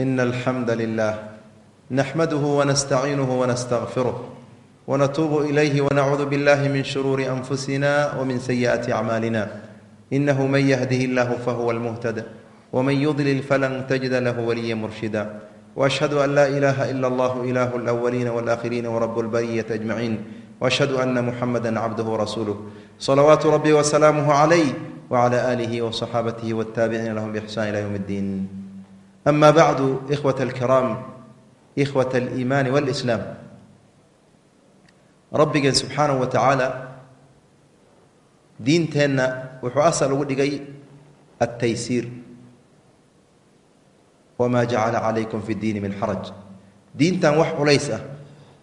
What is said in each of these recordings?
إن الحمد لله نحمده ونستعينه ونستغفره ونتوب إليه ونعوذ بالله من شرور أنفسنا ومن سيئات أعمالنا إنه من يهده الله فهو المهتد ومن يضلل فلن تجد له وليا مرشدا وأشهد أن لا إله إلا الله إله الأولين والآخرين ورب البرية أجمعين وأشهد أن محمدا عبده ورسوله صلوات ربي وسلامه عليه وعلى آله وصحابته والتابعين لهم بإحسان إلى يوم الدين ama bacdu ikhwat alkiraam ikhwat aliimaani walislaam rabbigeen subxaanahu wa tacaala diinteenna wuxuu asal ugu dhigay altaysiir wamaa jacala calaykum fi diini min xaraj diintan wax culays ah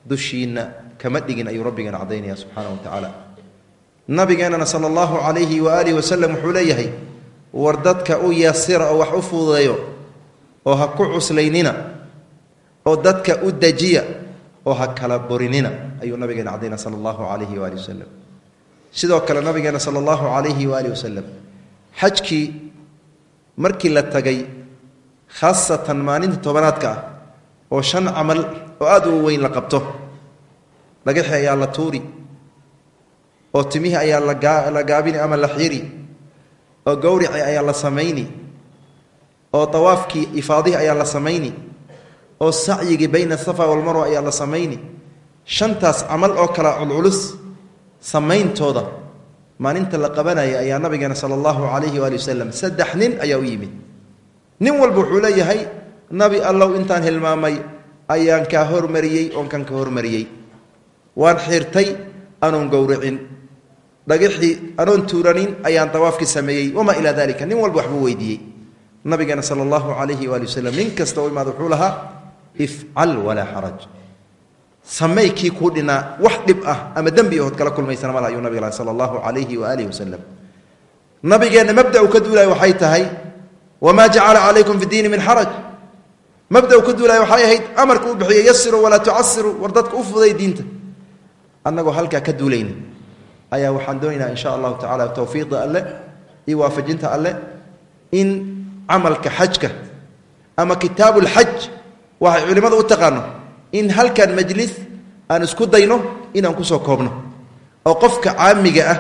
dushiinna kama dhigin ayuu rabbigeen caddaynaya subxaanahu wa tacaala nabigeenana sala allahu calayhi wa aalihi wasalam wuxuu leeyahay war dadka u yasira oo wax u fududeeyo oo ha ku cuslaynina oo dadka u dejiya oo ha kala borinina ayuu nabigeena cadayna sala allahu calayhi waali wasalam sidoo kale nabigeena sala allahu calayhi waali wasalam xajkii markii la tagay khaasatan maalinta tobanaadka ah oo shan camal oo aada u weyn la qabto dhagaxi ayaa la tuuri oo timihii ayaa la gaabini ama la xiri oo gowrici ayaa la samayni oo dawaafkii ifaadihii ayaa la samayni oo sacyigii bayna asafa walmarwa ayaa la samayni shantaas camal oo kala culculus samayntooda maalinta la qabanaya ayaa nabigeena sala allahu calayhi waali wasalam saddex nin ayaa u yimid. Nin walba wuxuu leeyahay nabi allow intaan hilmaamay ayaan kaa hormariyey oon kan ka hormariyey. Waan xirtay anoon gowricin dhagixii anoon tuuranin ayaan dawaafkii sameeyey wamaa ilaa dalika nin walba waxbuu weydiiyey nabigeena sala allahu calayhi waali wasalam nin kasta u imaada wuxuu lahaa ifcal walaa xaraj samey kii kuu dhinaa wax dhib ah ama dembi ood kala kulmaysana malaha ayuu nabig laha sala allahu calayhi waaalih wasalam nabigeenna mabda uu ka duulaya waxay tahay wamaa jacala calaykum fi diini min xaraj mabda uu ka duulaya waxay ahayd amarka u bixiyey yasiru walaa tucasiru war dadka u fuday diinta. Annagoo halkaa ka duulayna ayaa waxaan doonaynaa in allahu tacala towfiiqda alle iyo waafajinta alle in camalka xajka ama kitaabu lxaj waxay culimmadu u taqaano in halkan majlis aan isku dayno inaan ku soo koobno. Oo qofka caamiga ah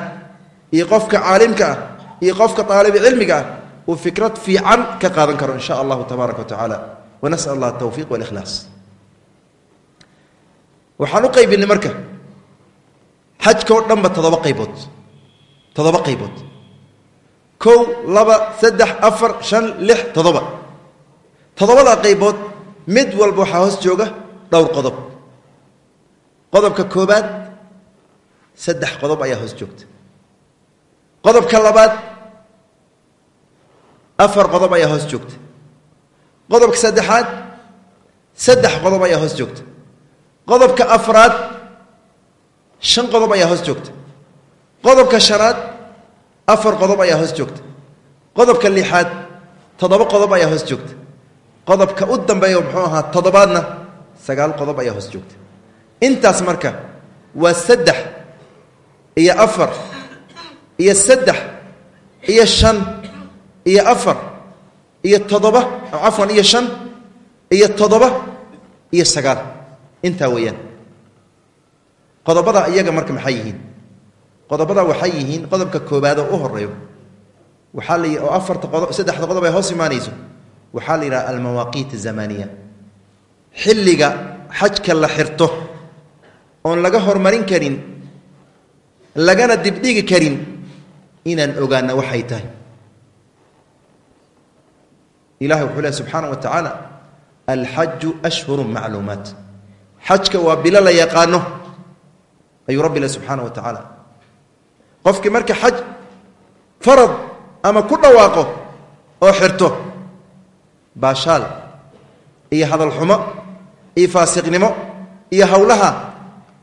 iyo qofka caalimka ah iyo qofka aalibcilmiga ah uu fikrad fiican ka qaadan karo in sha allahu tabaaraka wa tacaala. Wanasal allah atawfiiq walikhlaas waxaan u qaybinay marka xajka oo dhanba toddoba qaybood toddoba qaybood kow laba saddex afar shan lix toddoba. Toddobada qaybood mid walba waxaa hoos jooga dhowr qodob. Qodobka koobaad saddex qodob ayaa hoos joogta. Qodobka labaad afar qodob ayaa hoos joogta. Qodobka saddexaad saddex qodob ayaa hoos joogta. Qodobka afraad shan qodob ayaa hoos joogta. Qodobka shanaad afar qodob ayaa hoos joogta qodobka lixaad toddoba qodob ayaa hoos joogta qodobka u dambeeya muxuu ahaa toddobaadna sagaal qodob ayaa hoos joogta intaas marka waa saddex iyo afar iyo saddex iyo shan iyo afar iyo toddoba cafwan iyo shan iyo toddoba iyo sagaal. Intaa weeyaan. Qodobada iyaga marka maxay yihiin qodobada waxay yihiin qodobka koobaadoo u horeeyo waxaa la oo afarta qodob saddexda qodob ay hoos imaanayso. Waxaa la yidhaha almawaaqiit azamaniya xilliga xajka la xirto oon laga hormarin karin lagana dibdhigi karin inaan ogaana waxay tahay. Ilahay wuxuu lehy subxaana wa tacaala alxaju ashhuru macluumaat. Xajka waa bilo la yaqaano ayuu rabbi leh subxaana wa tacaala qofkii marka xaj farad ama ku dhawaaqo oo xirto baashaal iyo hadal xumo iyo faasiqnimo iyo howlaha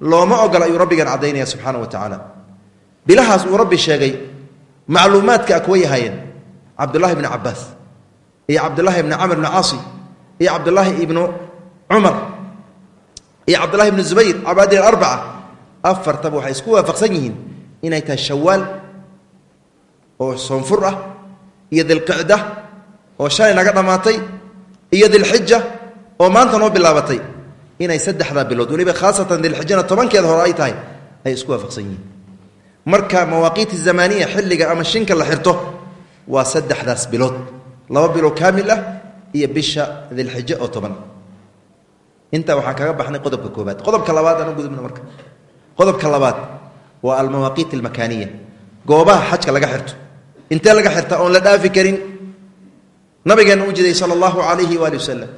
looma ogola ayuu rabbigan caddaynaya subxaana wa tacaala. Bilahaas uu rabbi sheegay macluumaadka a kuwa yahaayeen cabdullahi bni cabaas iyo cabdullaahi bni camr bni caasi iyo cabdullaahi ibnu cumar iyo cabdullahi bni zubayr cabaadil arbaca afartaba waxay isku waafaqsan yihiin inay tahay shawaal oo soonfur ah iyo dilqicda oo shalay naga dhammaatay iyo dilxija oo maanta noo bilaabatay. Inay saddexdaa bilood weliba khaasatan dilxijana tobankeeda hore ay tahay ay isku waafaqsan yihiin. Marka mawaaqiit zamaniya xilliga ama shinka la xirto waa saddexdaas bilood. Laba bilood kaamil ah iyo bisha dilxije oo toban. Intaa waxaan kaga baxnay qodobka koobaad qodobka labaad aan u gudubna marka. Qodobka labaad waa almawaaqiit almakaaniya goobaha xajka laga xirto. Intee laga xirta oon la dhaafi karin? Nabigeena u jiday sala allahu calayhi waali wasalam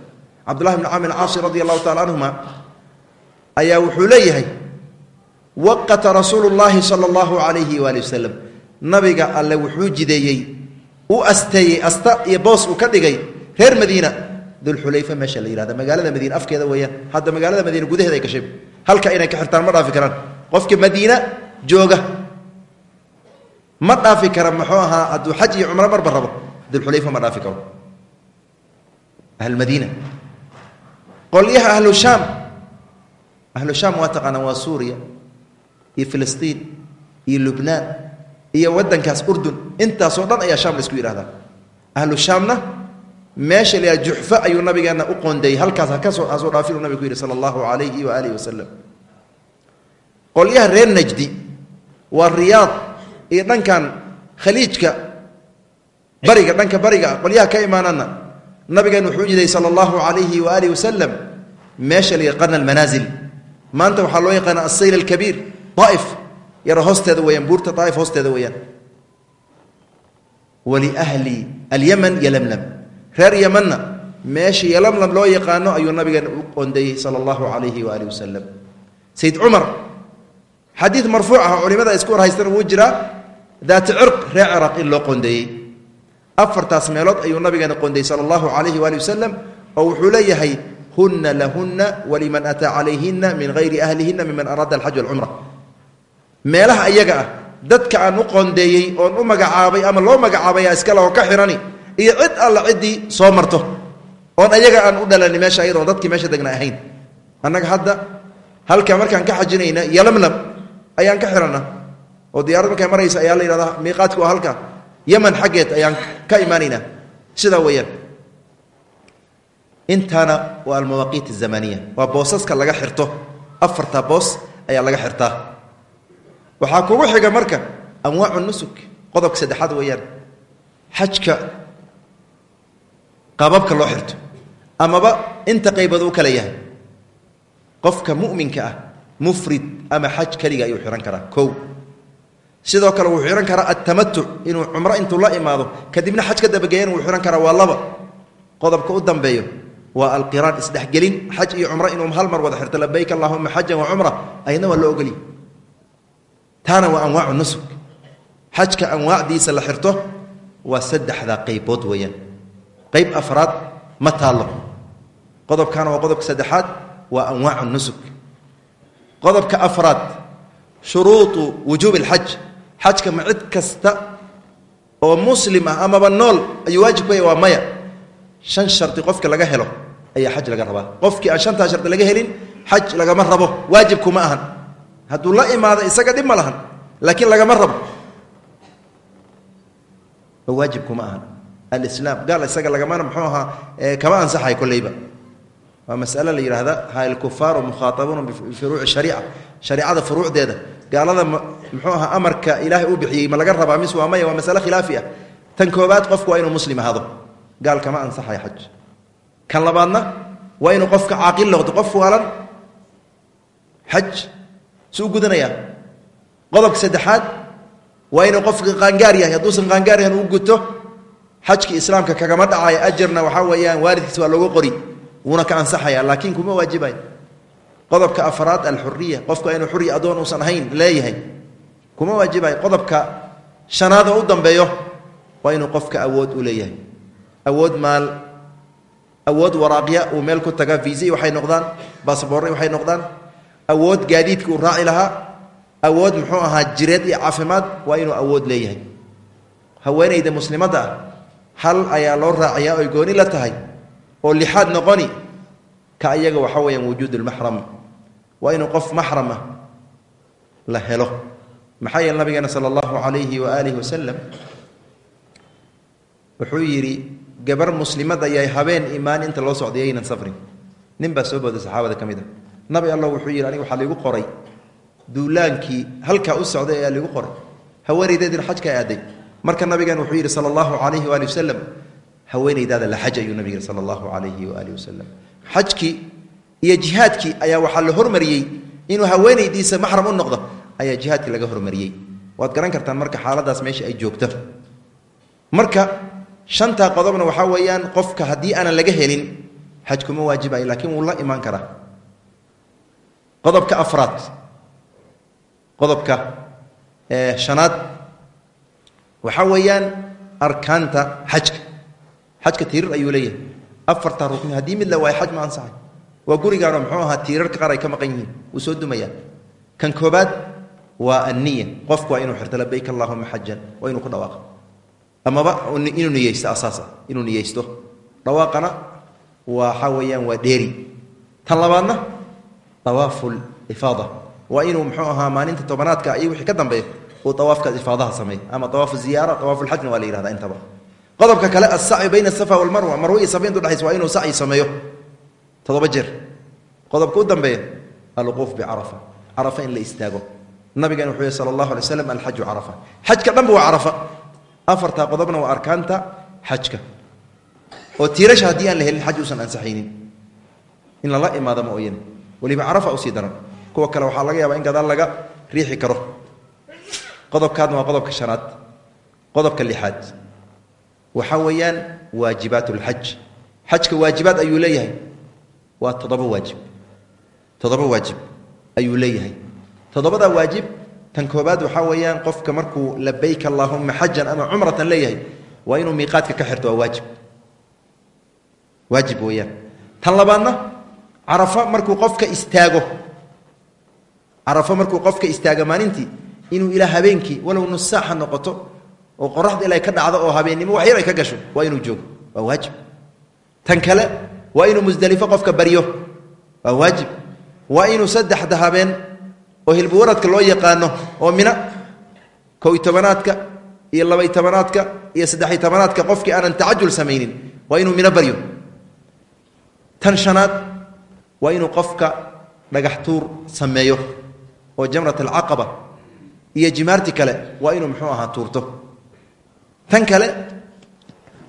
cabdullahi bn camr caasi radi tacala canhuma ayaa wuxuu leeyahay waqata rasuulu llaahi sala allahu calayhi nabiga alle wuxuu jideeyey u asteeyey asta iyo boos uu reer madiina. Dulxulayfa meesha la yihahda magaalada madiina afkeeda weeyaan. Hadda magaalada madiina gudaheeda ay gashay halka inay ka xirtaan ma dhaafi karaan. Qofka madiina jooga. Ma dhaafi kara muxuu ahaa hadduu xaj iyo cumro marba rabo dulxulayfa ma dhaafi karo. Ahlmadiina qolyaha ahlu shaam ahlu shaam waa taqaanaa waa suuriya iyo filistiin iyo lubnaan iyo waddankaas urdun. Intaasoo dhan ayaa shaam la isku yidhahdaa ahlu shaamna meesha la yidhaha ayuu nabigeena u qoondeeyey. Halkaas hakasoo hasoo dhaafin nabigu ku yidhi sala allahu calayhi wa aalihi wasalam qolyaha reer najdi waa riyaad iyo dhankan khaliijka bariga dhanka bariga qolyaha ka imaanana nabigeen wuxuu jiday sala allahu calayhi wa aalihi wasalam meesha la yaqaana almanaazil. Maanta waxaa loo yaqaana asayl alkabiir daaif yaro hoosteeda weeyaan buurta daaif hoosteeda weeyaan. Waliahli alyaman yolamlam reer yamanna meesha yolamlam loo yaqaano ayuu nabigeen u qondeeyey sala allahu calayhi wa aalihi wasalam sayid cumar xadiid marfuuc ah culimada isku war haystana wuu jiraa daati cirq reer ciraq in loo qondeeyey afartaas meelood ayuu nabigeena qondeeyey sala allahu calayhi waali wasalam oo wuxuu leeyahay hunna lahunna waliman ataa calayhina min hayri ahlihinna miman araada alxaj walcumra meelaha iyaga ah dadka aan u qondeeyey oon u magacaabay ama loo magacaabaya iskale oo ka xirani iyo cid alla ciddii soo marto oon ayaga aan u dhalani meesha ayadoon dadkii meesha degna ahayn. Annaga hadda halka markaan ka xajinayna yolamlam ayaan ka xirana oo diyaarad markay maraysa ayaa la yidhahdaa miiqaadku waa halka. Yaman xaggeed ayaan ka imaanaynaa sidaa weeyaan. Intaana waa almawaaqiit azamaniya waa boosaska laga xirto. Afarta boos ayaa laga xirtaa waxaa kugu xiga marka anwaacu nusuk qodobka saddexaad weeyaan. Xajka qaababka loo xirto. Amaba inta qaybood u kala yahay. Qofka mu'minka ah mufrid ama xaj keliga ayuu xihan karaa kow. Sidoo kale wuu xihan karaa altamatuc inuu cumro intuu la imaado kadibna xaj ka dabageeyana wuu xihan karaa waa laba. Qodobka u dambeeyo waa alqiraan isdhexgelin xaj iyo cumro inuu hal mar wada xirto labayk allahuma xajan wa cumra ayadna waa loo ogolyi taana waa anwaacu nusuk. Xajka anwaacdiisa la xirto waa saddexdaa qaybood weeyaan. Qayb afraad ma taallo. Qodobkaana waa qodobka saddexaad waa anwaacu nusuk qodobka afraad shuruuطu wujuubi اlxaj xajka ma kasta oo muslim ah amaba nool waajib ku yahy maya. Shan shardi qofka laga helo ayaa xaj laga rabaa. Qofkii aan shantaa shardi laga helin xaj lagama rabo. Waajibkuma ahan. Hadduu la imaado isaga dhib ma lahan. Laakiin lagama rabo. Waajibkuma ahan. Alislaam gaal isaga lagamana muxuu ahaa kama ansaxay kolleyba waa masale la yidhaahda ha ilkufaaru mukhaaabuuna bifuruuci shariica. Shariicada furuucdeeda gaalada muxuu ahaa amarka ilaahay u bixiyey ma laga rabaa mis waa maya waa masale khilaafi ah. Tan koobaad qofku waa inuu muslim ahaado. Gaal kama ansaxay xaj. Kan labaadna waa inuu qofka caaqil noqdo qof waalan xaj. Su u gudanayaa qodobka saddexaad waa inuu qofka qaangaar yahay. Hadduusan qaangaar yahan u guto xajki islaamka kagama dhacayo ajarna waxaa weeyaan waalidkiisa waa looga qori wuuna ansaxaya laakiin kuma waajibayo qodobka afraad alxuriya qofka inuu xuriya adoon uusan ahayn leeyahay. Kuma waajibayo qodobka shanaad u dambeeyo waa inuu qofka awood u leeyahay. Awood maal awood waraaqya uu meel ku taga viisai waxay noqdaan basaboorray waxay noqdaan. Awood gaadiidka uu raaci lahaa awood muxuu ahaa jireed iyo caafimaad waa inuu awood leeyahay. Haweenayda muslimadda ah hal ayaa loo raacayaa oy gooni la tahay oo lixaad noqoni ka ayaga waxaa weeyaan wujuud lmaxram waa inuu qof maxram ah la helo. Maxaa yeele nabigeena sala allahu calayhi wa aalihi wasalam wuxuu yidhi gabar muslimad ayay habeen imaan inta loo socday aynan safrin. Nin baa soo booday saxaabada ka mid a nabi allah wuxuu yidhi aniga waxaa liigu qoray. Duulaankii halkaa u socday ayaa liigu qoray. Haweenaydeedina xajka aaday. Marka nabigan wuxuu yidhi sala allahu calayhi waali wasalam haweenaydaada la xaj ayuu nabig yidhi sala allahu calayhi waali wasalam. Xajkii iyo jihaadkii ayaa waxaa la hormariyey inuu haweenaydiisa maxram u noqdo ayaa jihaadkii laga hormariyey. Waad garan kartaan marka xaaladaas meesha ay joogto. Marka shantaa qodobna waxaa weeyaan qofka haddii aanan laga helin xaj waajibayo laakiin wuu la imaan karaa. Qodobka afraad qodobka shanaad waxaa weeyaan arkaanta xajka xajka tiirar ayuu leeyahay. Afartaa rukni haddii mid la waayo xaj ma ansaxay. Waa gurigaanoo muxuu ahaa tiirarka qaar ay ka maqan yihiin. Wuu soo dumayaa kan koobaad waa anniya. Qofku waa inuu xirto labayk allahuma xajan waa inuu ku dhawaaqo. Amaba inuu niyeysto asaasa. Inuu niyeysto. Dhawaaqana waxaa weeyaan waa dheeri. Tan labaadna awaafu lifaada waa inuu muxuu ahaa maalinta tobanaadka iyo wixii ka dambeeya uu awaafka ifaadaha sameey ama awaafu ziyaara awaafu lxajna waa la yihahda intaba qodobka kale asacyu bayna asafa walmarwa. Marwe iyo safa intu dhexaysa waa inuu sacyi sameeyo. Toddoba jeer. Qodobka u dambeeya alwuquuf bicarafa carafa. In la istaago. Nabigan wuxuu yihi sala allahu alay slam alxaju carafa. Dhanba waa carafa. Afartaa qodobna waa arkaanta xajka. Oo tiirasha haddii aan la helin xaj uusan ansaxaynin. In lala imaado ma ooyane. Weliba carafa u sii daran. Kuwa kale waxaa laga yaabaa in gadaal laga riixi karo. Qodobkaadna waa qodobka shanaad. Qodobka lixaad waxaa weeyaan waajibaat lxaj xajka waajibaad ayuu leeyahay. Waa toddoba waajib. Toddoba waajib ayuu leeyahay. Toddobadaa waajib tan koobaad waxaa weeyaan qofka markuu labayk allaahuma xajan ama cumratan leeyahay waa inuu miiqaadka ka xirto waa waajib. Waajib weeyaan. Tan labaadna carafa markuu qofka istaago. Carafo markuu qofka istaago maalintii inuu ilaa habeenkii walow nus noqoto oo qoraxda ilaa ka dhacdo oo habeennimo wax yar ay ka gasho waa inuu joogo. Waa waajib. Tan kale waa inuu musdelifo qofka baryo waa waajib. Waa inuu saddexda habeen oo hilbuwaradka loo yaqaano oo mina kow iyo tobanaadka iyo labay tobanaadka iyo saddexiy tobanaadka qofkii aanan tacajul samaynin waa inuu mino baryo tan shanaad waa inuu qofka dhagax tuur sameeyo oo jamrat alcaqaba iyo jimaarti kale waa inuu muxuu ahaa tuurto tan kale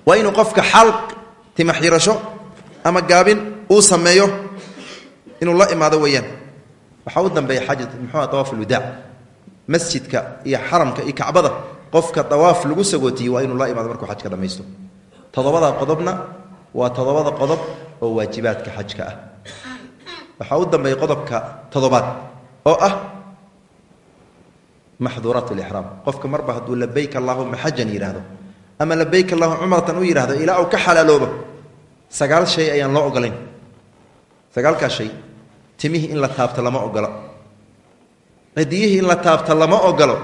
waa inuu qofka xalq tima xirasho ama gaabin uu sameeyo inuu la imaado weeyaan. Waxaa u dambeeya xaja muxuuha dawaaf alwadaac masjidka iyo xaramka iyo kacbada qofka dawaaf lagu sagootiye waa inuu la imaado markuu xajka dhammaysto toddobada qodobna waa toddobada qodob oo waajibaadka xajka ah. Waxaa u dambeeya qodobka toddobaad oo ah maxduuraat lixraam qofka marba hadduu labayk allaahuma xajan yidhaahdo ama labayk allahuma cumratan u yidhahdo ilaa uu ka xalaaloobo sagaal shay ayaan loo ogolayn sagaalkaas shay timihii in la taabto lama ogolo cidiyihii in la taabto lama ogolo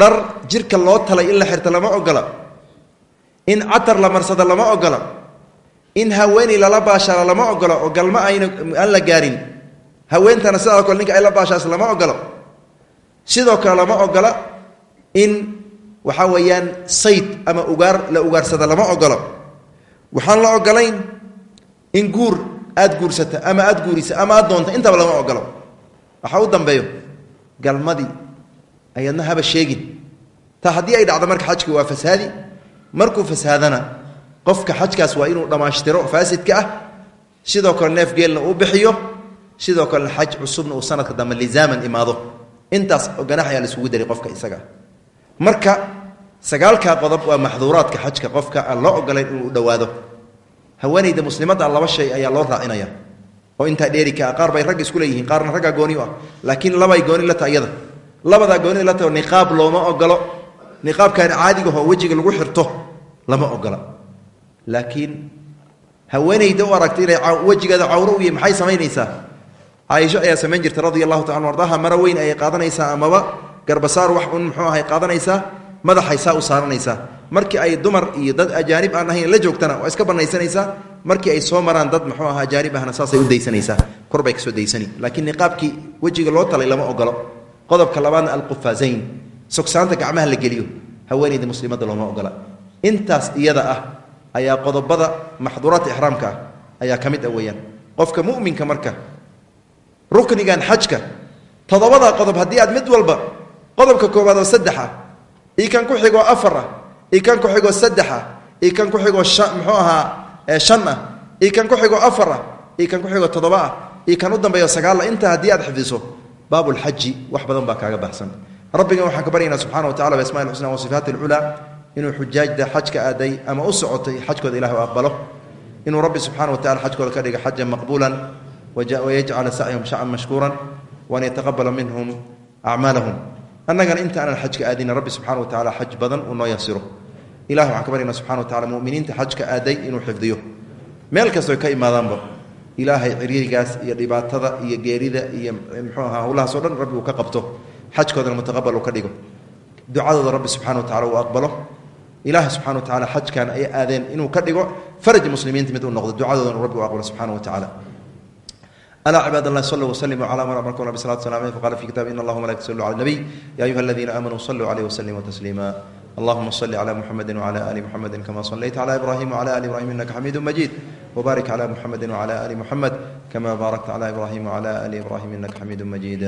dhar jirka loo talay in la xirto lama ogola in catar la marsado lama ogola in haweeney lala baashaalo lama ogolo oo galma ayna aan la gaarin haweentana sidoo kale ninka ay la baashaas lama ogolo sidoo kale lama ogola in waxaa weeyaan sayd ama ugaar la ugaarsada lama ogolo. Waxaan la ogolayn in guur aad guursata ama aad guurisa ama aad doonta intaba lama ogolo. Waxaa u dambeeyo galmadii ayadna haba sheegin. Ta haddii ay dhacdo marka xajki waa fasaadi markuu fasaadana qofka xajkaas waa inuu dhammaashtiro faasidka ah sidoo kale neef geelna uu bixiyo sidoo kalena xaj cusubna uu sanadka dambe lisaaman imaado intaas la isugu daray qofka isaga. Marka sagaalkaa qodob waa maxduuraadka xajka qofka aan loo ogolayn inuu u dhowaado. Haweenayda muslimadda laba shay ayaa loo raacinaya oo intaa dheerika qaar bay ragga isku leeyihiin qaarna raggaa gooni u ah. Laakiin labay gooni la taha iyada labadaa gooni la taho niqaab looma ogolo. Niqaabkan caadigaho wejiga lagu xirto lama ogola laakiin haweenayda u aragta inay wejigeeda cawro u yahy maxay samaynaysaa caaisho ayaa samayn jirta radia allahu tacala ardaha maro weyn ayay qaadanaysaa amaba garbasaar wax un muxuu ahay qaadanaysaa madaxay saa u saaranaysaa markii ay dumar iyo dad ajaanib aan ahayn la joogtana waa iska banaysanaysaa markii ay soo maraan dad muxuu aha ajaanib ahna saasay u daysanaysaa korbay ka soo daysani. Laakiin niqaabkii wejiga loo talay lama ogolo. Qodobka labaadna alqufaasayn sogsaanta gacmaha la geliyo. Haweenayda muslimadda looma ogola. Intaas iyada ah ayaa qodobada maxduuraadka ixraamka ah ayaa ka mid ah weeyaan. Qofka mu'minka marka ruknigan xajka. Toddobadaa qodob haddii aad mid walba qodobka koowaad oo saddex ah kan ku xigoo afar ah io kan ku xigoo saddex ah kan ku xigoo muxuu ahaa shan ah io kan ku xigoo afar ah io kan ku xigoo toddoba ah kan u dambeeyo sagaal ah. Intaa haddii aad xifdiso baabulxaji wax badan baa kaaga baxsan. Rabbigan waxaan ka baryaynaa subxana wa tacala biasmaai lxusna wa sifaati inuu xujaajda xajka aaday ama u socotay xajkooda ilah aqbalo. Inuu rabbi subxana wa tacala xajkooda ka dhiga xajan maqbuulan wayajcala sacyahum shacan mashkuuran waan yataqabala minhum acmaalahum annagana inta aanan xajka aadina rabbi subxana wa tacala xaj badan uu noo yasiro ilah waxaan ka baryaynaa subxana wa tacala muminiinta xajka aaday inuu xifdiyo meel kastoo ka imaadaanba ilaahay ciriirigaas iyo dhibaatada iyo geerida iyo mxuu ahaa howlahaasoo dhan rabbi uu ka qabto xajkoodana mutaqabal uu ka dhigo ducadooda rabbi subxana wa tacala uu aqbalo ilaahay subxana wa tacala xajkan ay aadeen inuu ka dhigo faraj muslimiinta mid uu noqdo ducadoodana rabbi uu aqbalo wa alا cbaad الlah slوا وslموا lى mن أmركم رb الصلaة وسلام عليه فqال في kiتاب iن الlه ملaكة يsلو على النبي yا أيuهa الذiنa آmنوا صلوا عليه وسلموا تسليما اللهma صل على محمد وعلى آل محمد كma صليت على إبراهيم وعلى آل إبراهيم iنka حميد مجيد وبارك على محمد وعلى آل محمد كma bاركت على إبراهيم وعلى آل إبراهيم iنka حميد مجيد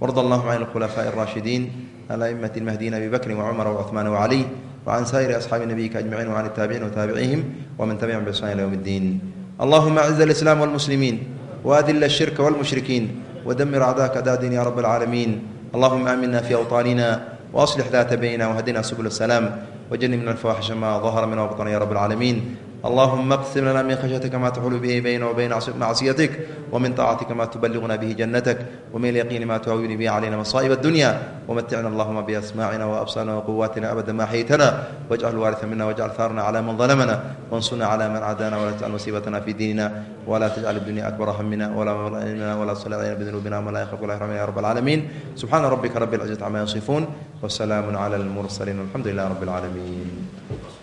وارض اللهم عن الخلفاء الراشدين الأمة المهديين أبي بكر وعمر وعثمان وعلي وعن سائر أصحاabi نبيka أجمعين وعن التابعين وتاaبعiهم وmن تبعهم بإحسان إلى يوم الدين اللهma أعز الإسلام والمسلمين وأذل الشرك والمشركين ودمر أعداءك أعداء يا رب العالمين اللهم آمنا في أوطاننا وأصلح ذات بيننا وهدنا سبل السلام وجنبنا الفواحش ما ظهر منها وبطن يا رب العالمين allahuma qsim lana min khashyatika ma taxulu bihi bayna wa bayna macsiyatik wamin طaacatika ma tubaliguna bihi janatak wamin lyaqiini ma tuhawini bihi calayna masaaib اdunya wmaticna allahuma basmacina waabsarna waquwatina abada ma axyaytana wajcal waaria mina wajcal haarna cla man dalamna wansurna cla man cadana wala tajcal musiibatna fi diinina wala tajcal dunya akbara hamina wala mabla cilmina wala tusli calayna bidunuubina man la yakhafu la yarhamna ya rab alcalamin subxaana rabika rabi اlcizati cama yasifuun wsalaamu cla اlmursaliin walxamdu lilah rab اlcalamin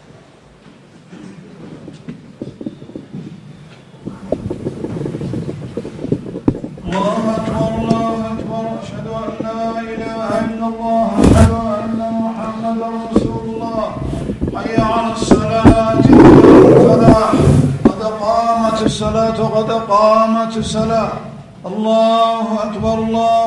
الصلاة الله أكبر الله